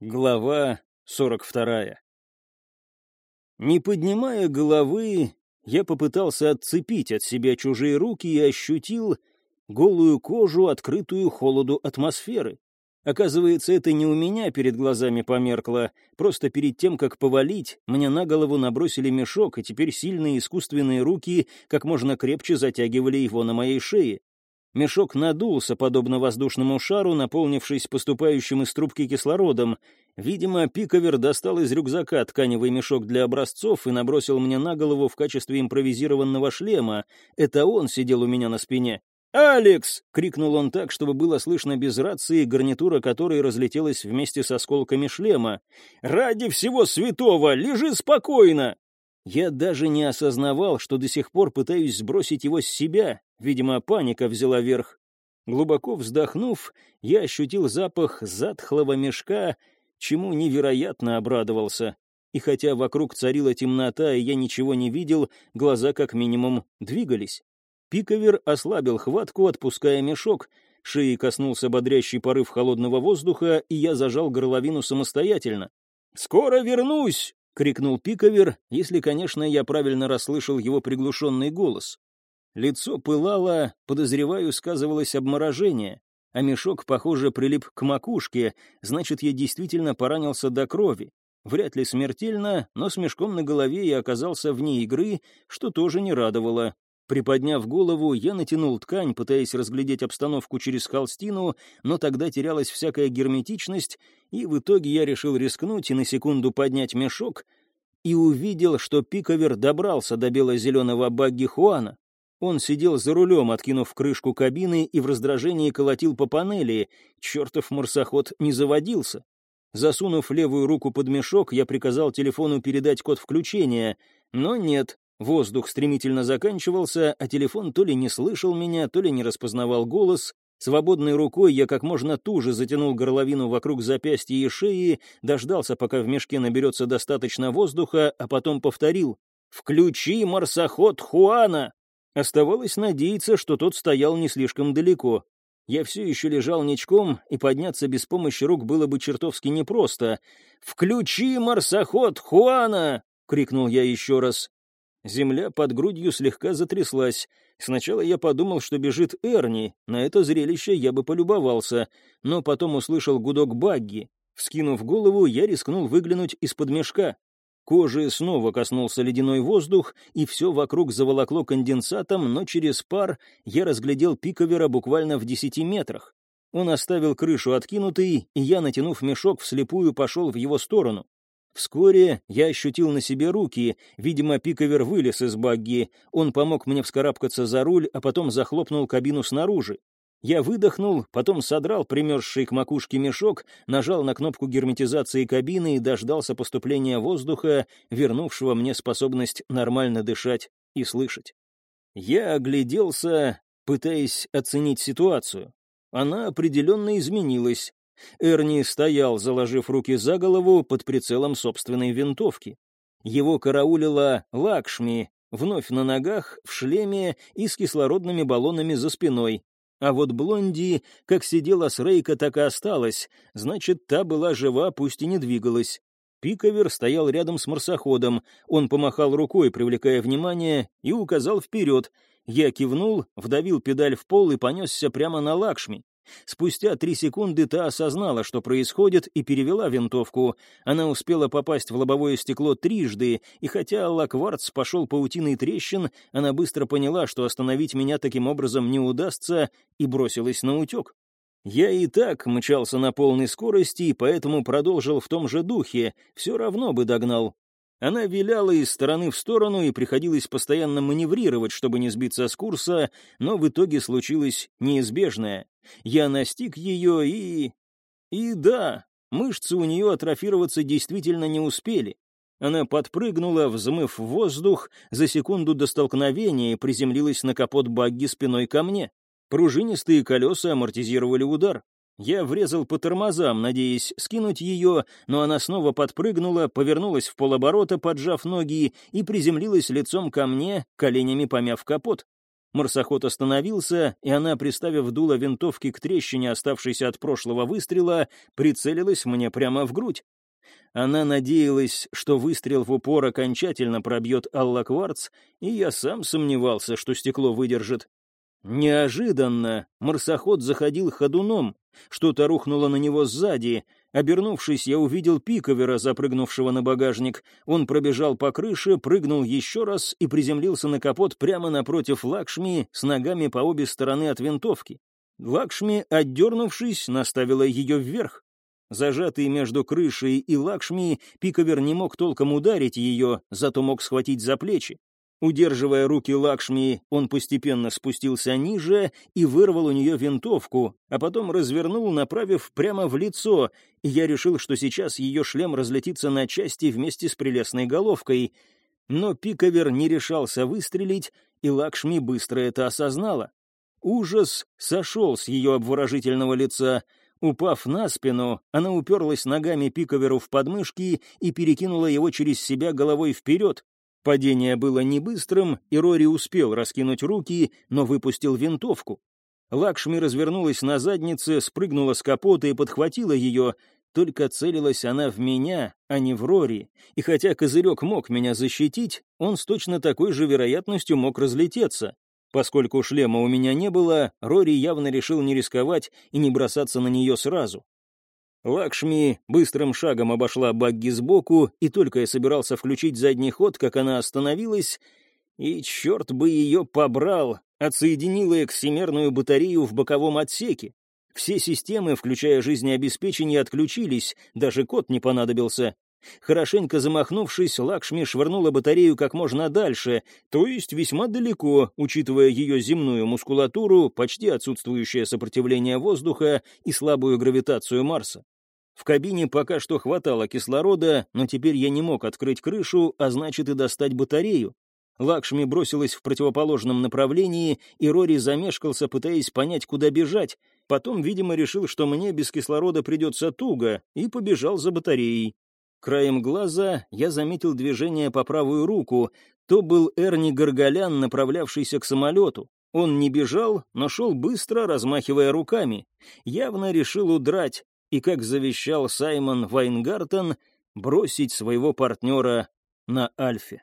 Глава 42 Не поднимая головы, я попытался отцепить от себя чужие руки и ощутил голую кожу, открытую холоду атмосферы. Оказывается, это не у меня перед глазами померкло, просто перед тем, как повалить, мне на голову набросили мешок, и теперь сильные искусственные руки как можно крепче затягивали его на моей шее. Мешок надулся, подобно воздушному шару, наполнившись поступающим из трубки кислородом. Видимо, Пиковер достал из рюкзака тканевый мешок для образцов и набросил мне на голову в качестве импровизированного шлема. Это он сидел у меня на спине. «Алекс!» — крикнул он так, чтобы было слышно без рации, гарнитура которой разлетелась вместе с осколками шлема. «Ради всего святого! Лежи спокойно!» Я даже не осознавал, что до сих пор пытаюсь сбросить его с себя. Видимо, паника взяла верх. Глубоко вздохнув, я ощутил запах затхлого мешка, чему невероятно обрадовался. И хотя вокруг царила темнота, и я ничего не видел, глаза как минимум двигались. Пиковер ослабил хватку, отпуская мешок. Шеи коснулся бодрящий порыв холодного воздуха, и я зажал горловину самостоятельно. «Скоро вернусь!» Крикнул Пиковер, если, конечно, я правильно расслышал его приглушенный голос. Лицо пылало, подозреваю, сказывалось обморожение, а мешок, похоже, прилип к макушке, значит, я действительно поранился до крови. Вряд ли смертельно, но с мешком на голове я оказался вне игры, что тоже не радовало. Приподняв голову, я натянул ткань, пытаясь разглядеть обстановку через холстину, но тогда терялась всякая герметичность, и в итоге я решил рискнуть и на секунду поднять мешок, и увидел, что Пиковер добрался до бело-зеленого багги Хуана. Он сидел за рулем, откинув крышку кабины, и в раздражении колотил по панели. Чертов марсоход не заводился. Засунув левую руку под мешок, я приказал телефону передать код включения, но нет, Воздух стремительно заканчивался, а телефон то ли не слышал меня, то ли не распознавал голос. Свободной рукой я как можно туже затянул горловину вокруг запястья и шеи, дождался, пока в мешке наберется достаточно воздуха, а потом повторил «Включи марсоход Хуана!» Оставалось надеяться, что тот стоял не слишком далеко. Я все еще лежал ничком, и подняться без помощи рук было бы чертовски непросто. «Включи марсоход Хуана!» — крикнул я еще раз. Земля под грудью слегка затряслась. Сначала я подумал, что бежит Эрни, на это зрелище я бы полюбовался, но потом услышал гудок багги. Вскинув голову, я рискнул выглянуть из-под мешка. Кожи снова коснулся ледяной воздух, и все вокруг заволокло конденсатом, но через пар я разглядел пиковера буквально в десяти метрах. Он оставил крышу откинутой, и я, натянув мешок, вслепую пошел в его сторону. Вскоре я ощутил на себе руки, видимо, пиковер вылез из багги. Он помог мне вскарабкаться за руль, а потом захлопнул кабину снаружи. Я выдохнул, потом содрал примерзший к макушке мешок, нажал на кнопку герметизации кабины и дождался поступления воздуха, вернувшего мне способность нормально дышать и слышать. Я огляделся, пытаясь оценить ситуацию. Она определенно изменилась. Эрни стоял, заложив руки за голову под прицелом собственной винтовки. Его караулила Лакшми, вновь на ногах, в шлеме и с кислородными баллонами за спиной. А вот Блонди, как сидела с Рейка, так и осталась, значит, та была жива, пусть и не двигалась. Пиковер стоял рядом с марсоходом, он помахал рукой, привлекая внимание, и указал вперед. Я кивнул, вдавил педаль в пол и понесся прямо на Лакшми. Спустя три секунды та осознала, что происходит, и перевела винтовку. Она успела попасть в лобовое стекло трижды, и хотя Лакварц пошел паутиной трещин, она быстро поняла, что остановить меня таким образом не удастся, и бросилась на утек. Я и так мчался на полной скорости, поэтому продолжил в том же духе, все равно бы догнал. Она виляла из стороны в сторону, и приходилось постоянно маневрировать, чтобы не сбиться с курса, но в итоге случилось неизбежное. Я настиг ее и... И да, мышцы у нее атрофироваться действительно не успели. Она подпрыгнула, взмыв в воздух, за секунду до столкновения и приземлилась на капот багги спиной ко мне. Пружинистые колеса амортизировали удар. Я врезал по тормозам, надеясь скинуть ее, но она снова подпрыгнула, повернулась в полоборота, поджав ноги, и приземлилась лицом ко мне, коленями помяв капот. Марсоход остановился, и она, приставив дуло винтовки к трещине, оставшейся от прошлого выстрела, прицелилась мне прямо в грудь. Она надеялась, что выстрел в упор окончательно пробьет аллокварц, и я сам сомневался, что стекло выдержит. Неожиданно марсоход заходил ходуном, что-то рухнуло на него сзади. Обернувшись, я увидел пиковера, запрыгнувшего на багажник. Он пробежал по крыше, прыгнул еще раз и приземлился на капот прямо напротив Лакшми с ногами по обе стороны от винтовки. Лакшми, отдернувшись, наставила ее вверх. Зажатый между крышей и Лакшми, пиковер не мог толком ударить ее, зато мог схватить за плечи. Удерживая руки Лакшми, он постепенно спустился ниже и вырвал у нее винтовку, а потом развернул, направив прямо в лицо, и я решил, что сейчас ее шлем разлетится на части вместе с прелестной головкой. Но Пиковер не решался выстрелить, и Лакшми быстро это осознала. Ужас сошел с ее обворожительного лица. Упав на спину, она уперлась ногами Пиковеру в подмышки и перекинула его через себя головой вперед, Падение было не быстрым, и Рори успел раскинуть руки, но выпустил винтовку. Лакшми развернулась на заднице, спрыгнула с капота и подхватила ее. Только целилась она в меня, а не в Рори. И хотя козырек мог меня защитить, он с точно такой же вероятностью мог разлететься. Поскольку шлема у меня не было, Рори явно решил не рисковать и не бросаться на нее сразу. Лакшми быстрым шагом обошла багги сбоку, и только я собирался включить задний ход, как она остановилась, и черт бы ее побрал, отсоединила эксимерную батарею в боковом отсеке. Все системы, включая жизнеобеспечение, отключились, даже код не понадобился. Хорошенько замахнувшись, Лакшми швырнула батарею как можно дальше, то есть весьма далеко, учитывая ее земную мускулатуру, почти отсутствующее сопротивление воздуха и слабую гравитацию Марса. В кабине пока что хватало кислорода, но теперь я не мог открыть крышу, а значит и достать батарею. Лакшми бросилась в противоположном направлении, и Рори замешкался, пытаясь понять, куда бежать. Потом, видимо, решил, что мне без кислорода придется туго, и побежал за батареей. Краем глаза я заметил движение по правую руку. То был Эрни Горголян, направлявшийся к самолету. Он не бежал, но шел быстро, размахивая руками. Явно решил удрать, и, как завещал Саймон Вайнгартен, бросить своего партнера на Альфе.